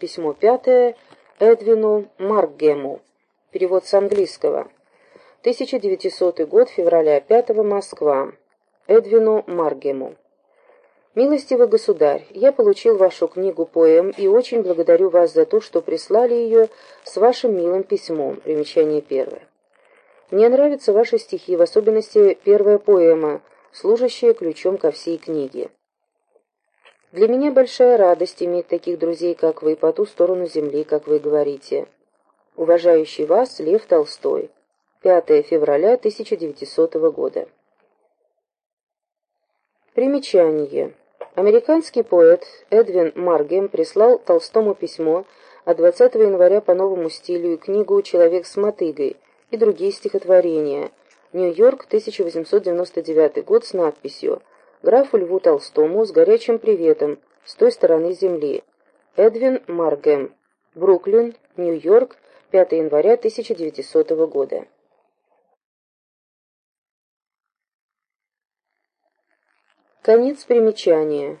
Письмо пятое Эдвину Маркгему. Перевод с английского. 1900 год, февраля 5 Москва. Эдвину Маргему. «Милостивый государь, я получил вашу книгу поэм и очень благодарю вас за то, что прислали ее с вашим милым письмом. Примечание первое. Мне нравятся ваши стихи, в особенности первая поэма, служащая ключом ко всей книге. Для меня большая радость иметь таких друзей, как вы, по ту сторону земли, как вы говорите. Уважающий вас Лев Толстой. 5 февраля 1900 года. Примечание. Американский поэт Эдвин Маргем прислал Толстому письмо от 20 января по новому стилю и книгу «Человек с мотыгой» и другие стихотворения. Нью-Йорк, 1899 год с надписью «Графу Льву Толстому с горячим приветом с той стороны земли». Эдвин Маргем. Бруклин, Нью-Йорк, 5 января 1900 года. Конец примечания.